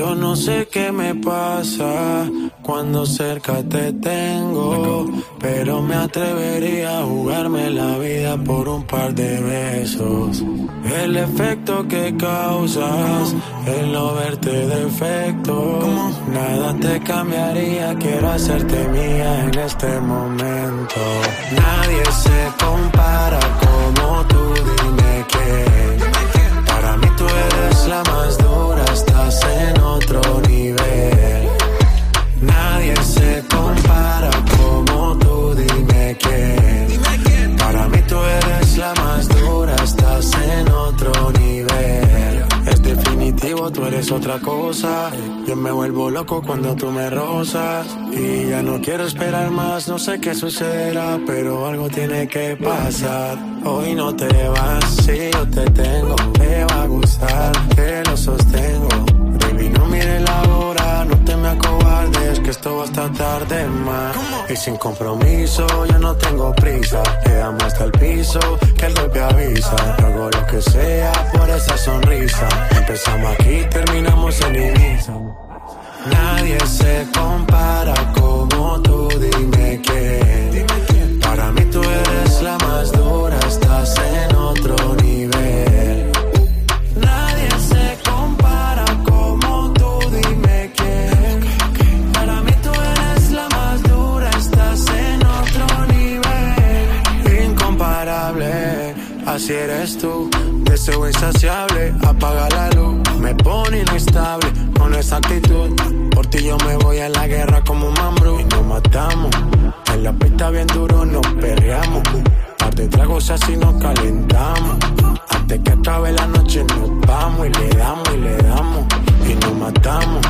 Yo no sé qué me pasa cuando cerca te tengo, pero me atrevería a jugarme la vida por un par de besos. El efecto que causas, el no verte defecto, nada te cambiaría, quiero hacerte mía en este momento. Nadie se compara eres otra cosa. Yo me vuelvo loco cuando tú me rozas. Y ya no quiero esperar más, no sé qué sucederá, pero algo tiene que pasar. Hoy no te vas, si yo te tengo, te va a gustar, tarde más. Y sin compromiso, yo no tengo prisa. Le damos hasta el piso, que el golpe avisa. Hago lo que sea por esa sonrisa. Empezamos aquí, terminamos en Ibiza. Nadie se compara como así eres tú. Deseo insaciable, apaga la luz. Me pone inestable con esa actitud. Por ti yo me voy a la guerra como un mambrú. Y nos matamos. En la pista bien duro nos perreamos. Par de tragos así nos calentamos. Antes que acabe la noche nos vamos y le damos y le damos. Y nos matamos.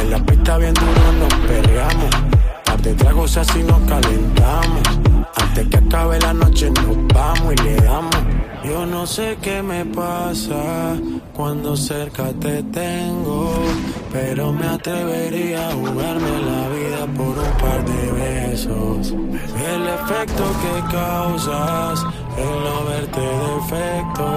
En la pista bien duro nos perreamos. Par de tragos así nos calentamos. Antes que acabe la noche nos vamos y le damos. Yo no sé qué me pasa cuando cerca te tengo, pero me atrevería a jugarme la vida por un par de besos. El efecto que causas, el no verte cambiaría.